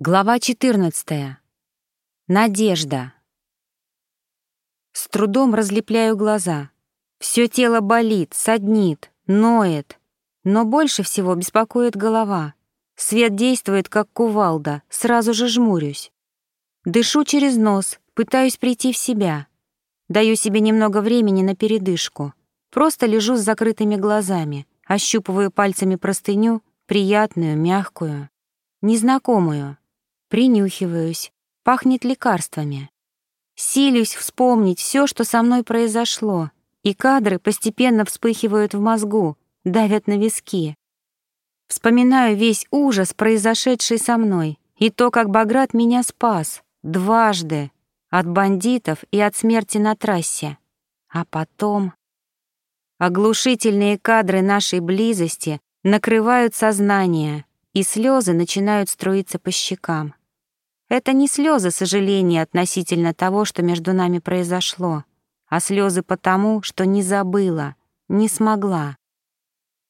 Глава 14. Надежда. С трудом разлепляю глаза. Все тело болит, саднит, ноет. Но больше всего беспокоит голова. Свет действует, как кувалда, сразу же жмурюсь. Дышу через нос, пытаюсь прийти в себя. Даю себе немного времени на передышку. Просто лежу с закрытыми глазами, ощупываю пальцами простыню, приятную, мягкую, незнакомую. Принюхиваюсь. Пахнет лекарствами. Силюсь вспомнить все, что со мной произошло, и кадры постепенно вспыхивают в мозгу, давят на виски. Вспоминаю весь ужас, произошедший со мной, и то, как Баграт меня спас, дважды, от бандитов и от смерти на трассе. А потом... Оглушительные кадры нашей близости накрывают сознание, и слезы начинают струиться по щекам. Это не слезы сожаления относительно того, что между нами произошло, а слезы потому, что не забыла, не смогла.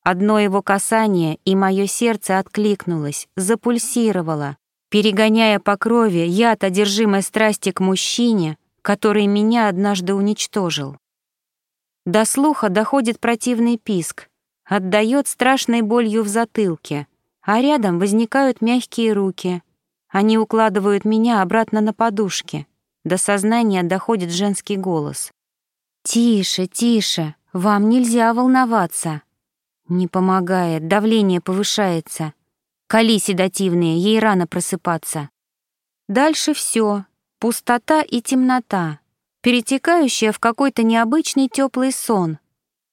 Одно его касание, и мое сердце откликнулось, запульсировало, перегоняя по крови яд одержимой страсти к мужчине, который меня однажды уничтожил. До слуха доходит противный писк, отдает страшной болью в затылке, а рядом возникают мягкие руки — они укладывают меня обратно на подушки. До сознания доходит женский голос. «Тише, тише, вам нельзя волноваться». Не помогает, давление повышается. Кали седативные, ей рано просыпаться. Дальше все, пустота и темнота, перетекающая в какой-то необычный теплый сон.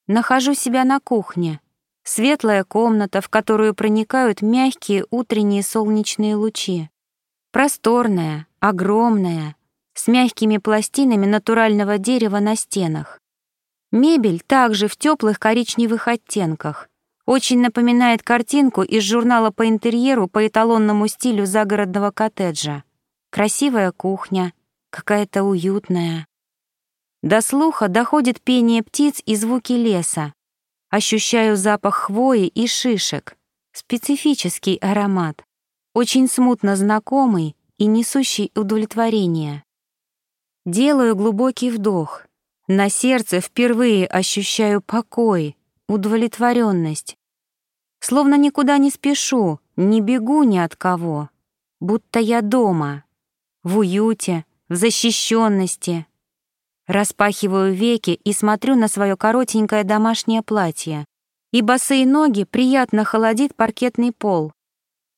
Нахожу себя на кухне. Светлая комната, в которую проникают мягкие утренние солнечные лучи. Просторная, огромная, с мягкими пластинами натурального дерева на стенах. Мебель также в теплых коричневых оттенках. Очень напоминает картинку из журнала по интерьеру по эталонному стилю загородного коттеджа. Красивая кухня, какая-то уютная. До слуха доходит пение птиц и звуки леса. Ощущаю запах хвои и шишек. Специфический аромат очень смутно знакомый и несущий удовлетворение. Делаю глубокий вдох. На сердце впервые ощущаю покой, удовлетворенность. Словно никуда не спешу, не бегу ни от кого. Будто я дома, в уюте, в защищенности. Распахиваю веки и смотрю на свое коротенькое домашнее платье. И босые ноги приятно холодит паркетный пол.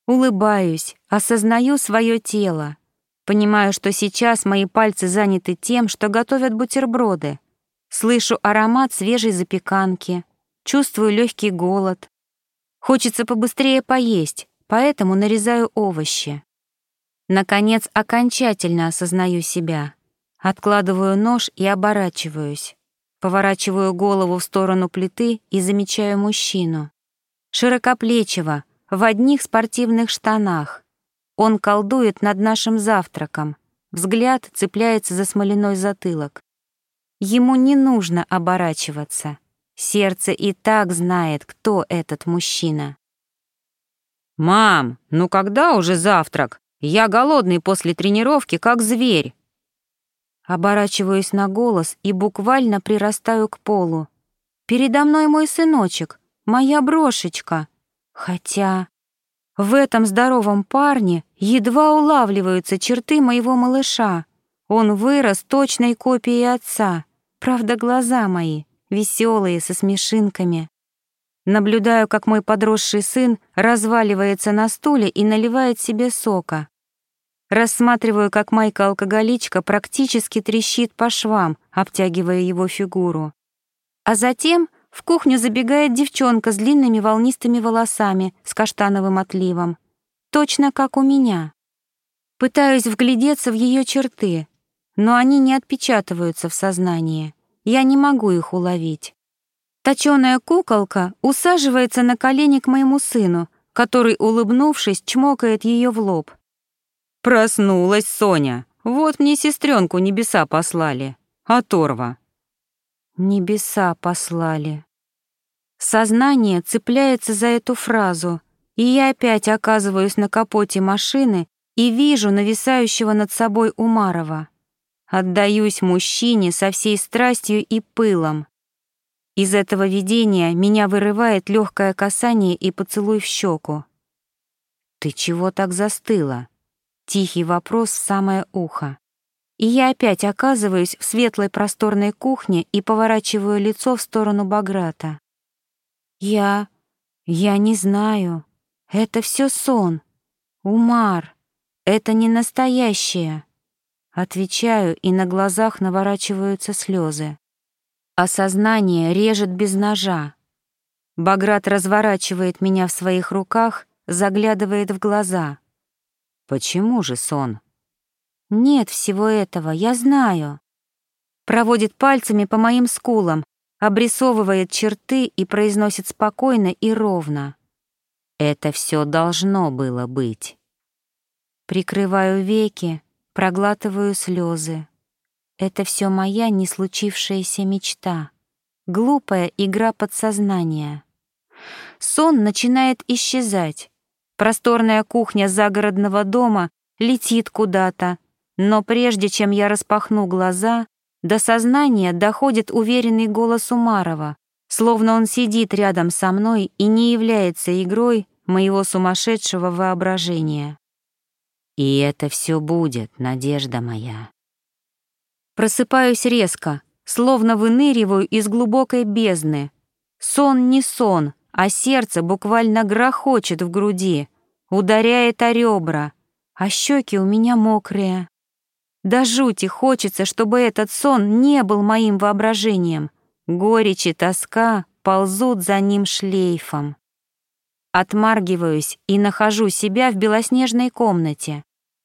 Улыбаюсь, осознаю свое тело. Понимаю, что сейчас мои пальцы заняты тем, что готовят бутерброды. Слышу аромат свежей запеканки, чувствую легкий голод. Хочется побыстрее поесть, поэтому нарезаю овощи. Наконец, окончательно осознаю себя. Откладываю нож и оборачиваюсь. Поворачиваю голову в сторону плиты и замечаю мужчину. Широкоплечего, в одних спортивных штанах. Он колдует над нашим завтраком. Взгляд цепляется за смоляной затылок. Ему не нужно оборачиваться. Сердце и так знает, кто этот мужчина. «Мам, ну когда уже завтрак? Я голодный после тренировки, как зверь». Оборачиваюсь на голос и буквально прирастаю к полу. Передо мной мой сыночек, моя брошечка. Хотя в этом здоровом парне едва улавливаются черты моего малыша. Он вырос точной копией отца. Правда, глаза мои веселые, со смешинками. Наблюдаю, как мой подросший сын разваливается на стуле и наливает себе сока. Рассматриваю, как майка-алкоголичка практически трещит по швам, обтягивая его фигуру. А затем в кухню забегает девчонка с длинными волнистыми волосами с каштановым отливом. Точно как у меня. Пытаюсь вглядеться в ее черты, но они не отпечатываются в сознании. Я не могу их уловить. Точёная куколка усаживается на колени к моему сыну, который, улыбнувшись, чмокает ее в лоб. «Проснулась Соня. Вот мне сестренку небеса послали. Оторва». Небеса послали. Сознание цепляется за эту фразу, и я опять оказываюсь на капоте машины и вижу нависающего над собой Умарова. Отдаюсь мужчине со всей страстью и пылом. Из этого видения меня вырывает легкое касание и поцелуй в щеку. «Ты чего так застыла?» Тихий вопрос в самое ухо. И я опять оказываюсь в светлой просторной кухне и поворачиваю лицо в сторону Баграта. Я... я не знаю. Это все сон. Умар. Это не настоящее. Отвечаю, и на глазах наворачиваются слезы. Осознание режет без ножа. Баграт разворачивает меня в своих руках, заглядывает в глаза. Почему же сон? Нет всего этого, я знаю. Проводит пальцами по моим скулам, обрисовывает черты и произносит спокойно и ровно. Это все должно было быть. Прикрываю веки, проглатываю слезы. Это все моя не случившаяся мечта. Глупая игра подсознания. Сон начинает исчезать. Просторная кухня загородного дома летит куда-то, но прежде чем я распахну глаза, до сознания доходит уверенный голос Умарова, словно он сидит рядом со мной и не является игрой моего сумасшедшего воображения. И это все будет, надежда моя. Просыпаюсь резко, словно выныриваю из глубокой бездны. Сон не сон, а сердце буквально грохочет в груди, ударяет о ребра, а щеки у меня мокрые. До жути хочется, чтобы этот сон не был моим воображением. Горечь и тоска ползут за ним шлейфом. Отмаргиваюсь и нахожу себя в белоснежной комнате.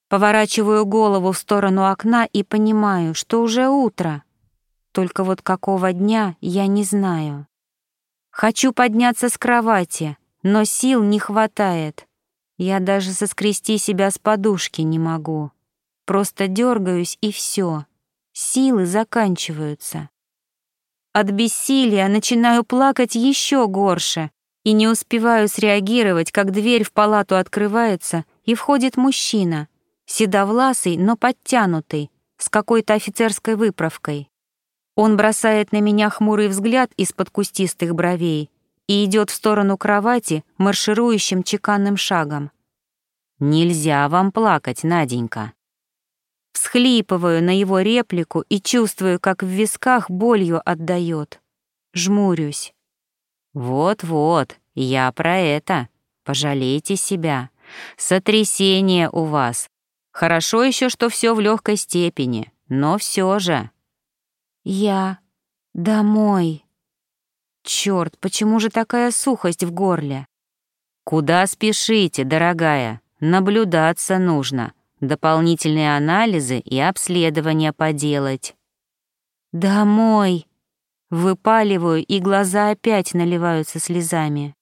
Поворачиваю голову в сторону окна и понимаю, что уже утро. Только вот какого дня я не знаю. Хочу подняться с кровати, но сил не хватает. Я даже соскрести себя с подушки не могу. Просто дергаюсь и все. Силы заканчиваются. От бессилия начинаю плакать еще горше и не успеваю среагировать, как дверь в палату открывается и входит мужчина, седовласый, но подтянутый, с какой-то офицерской выправкой. Он бросает на меня хмурый взгляд из-под кустистых бровей и идет в сторону кровати марширующим чеканным шагом. «Нельзя вам плакать, Наденька», Всхлипываю на его реплику и чувствую, как в висках болью отдает. Жмурюсь. «Вот-вот, я про это. Пожалейте себя. Сотрясение у вас. Хорошо еще, что все в легкой степени, но все же». «Я... домой». Черт, почему же такая сухость в горле? «Куда спешите, дорогая? Наблюдаться нужно дополнительные анализы и обследования поделать. «Домой!» Выпаливаю, и глаза опять наливаются слезами.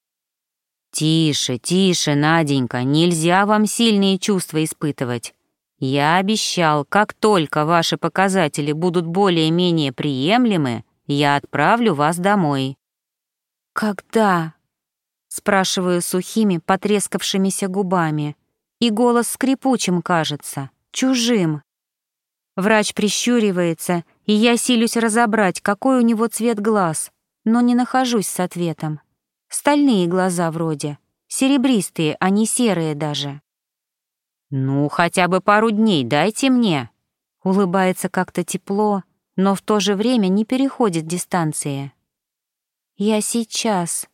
«Тише, тише, Наденька, нельзя вам сильные чувства испытывать. Я обещал, как только ваши показатели будут более-менее приемлемы, я отправлю вас домой». «Когда?» — спрашиваю сухими, потрескавшимися губами и голос скрипучим кажется, чужим. Врач прищуривается, и я силюсь разобрать, какой у него цвет глаз, но не нахожусь с ответом. Стальные глаза вроде, серебристые, а не серые даже. «Ну, хотя бы пару дней дайте мне», улыбается как-то тепло, но в то же время не переходит дистанции. «Я сейчас.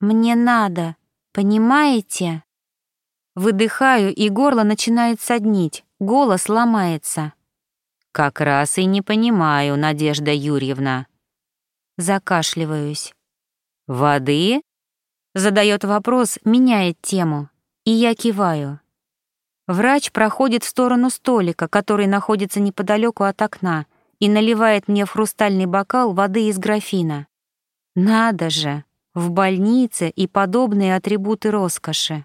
Мне надо. Понимаете?» Выдыхаю, и горло начинает соднить, голос ломается. «Как раз и не понимаю, Надежда Юрьевна». Закашливаюсь. «Воды?» Задает вопрос, меняет тему, и я киваю. Врач проходит в сторону столика, который находится неподалеку от окна, и наливает мне в хрустальный бокал воды из графина. Надо же, в больнице и подобные атрибуты роскоши.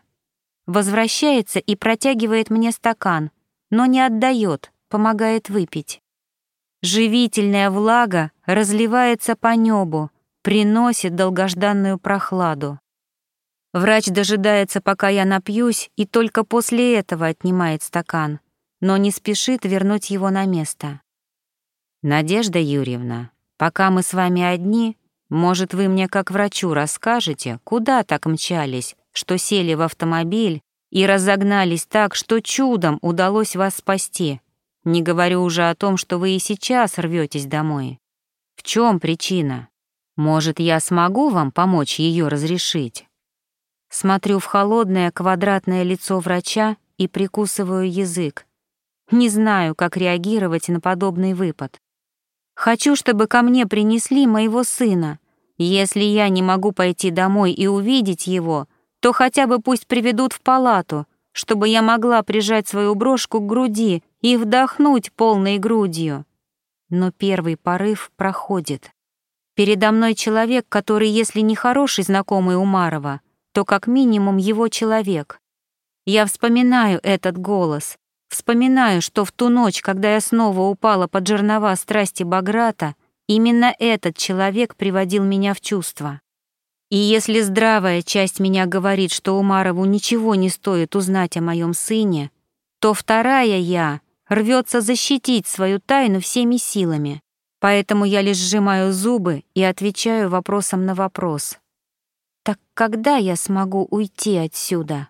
Возвращается и протягивает мне стакан, но не отдает, помогает выпить. Живительная влага разливается по небу, приносит долгожданную прохладу. Врач дожидается, пока я напьюсь, и только после этого отнимает стакан, но не спешит вернуть его на место. «Надежда Юрьевна, пока мы с вами одни, может, вы мне как врачу расскажете, куда так мчались, что сели в автомобиль и разогнались так, что чудом удалось вас спасти? Не говорю уже о том, что вы и сейчас рветесь домой. В чем причина? Может, я смогу вам помочь ее разрешить?» Смотрю в холодное квадратное лицо врача и прикусываю язык. Не знаю, как реагировать на подобный выпад. Хочу, чтобы ко мне принесли моего сына. Если я не могу пойти домой и увидеть его, то хотя бы пусть приведут в палату, чтобы я могла прижать свою брошку к груди и вдохнуть полной грудью. Но первый порыв проходит. Передо мной человек, который, если не хороший знакомый Умарова, то как минимум его человек. Я вспоминаю этот голос, вспоминаю, что в ту ночь, когда я снова упала под жернова страсти Баграта, именно этот человек приводил меня в чувство. И если здравая часть меня говорит, что Умарову ничего не стоит узнать о моем сыне, то вторая я рвется защитить свою тайну всеми силами. Поэтому я лишь сжимаю зубы и отвечаю вопросом на вопрос. Так когда я смогу уйти отсюда?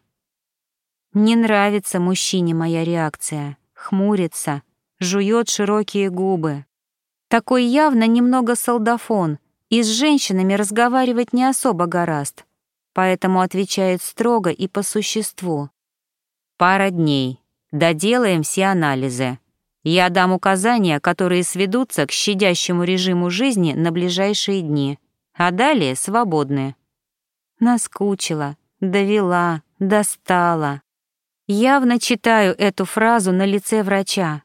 Не нравится мужчине моя реакция. Хмурится, жует широкие губы. Такой явно немного солдафон, и с женщинами разговаривать не особо гораст, поэтому отвечает строго и по существу. Пара дней. Доделаем все анализы. Я дам указания, которые сведутся к щадящему режиму жизни на ближайшие дни, а далее свободны. Наскучила, довела, достала. Явно читаю эту фразу на лице врача.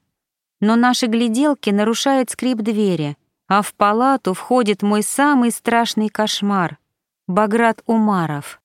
Но наши гляделки нарушают скрип двери, а в палату входит мой самый страшный кошмар — Баграт Умаров.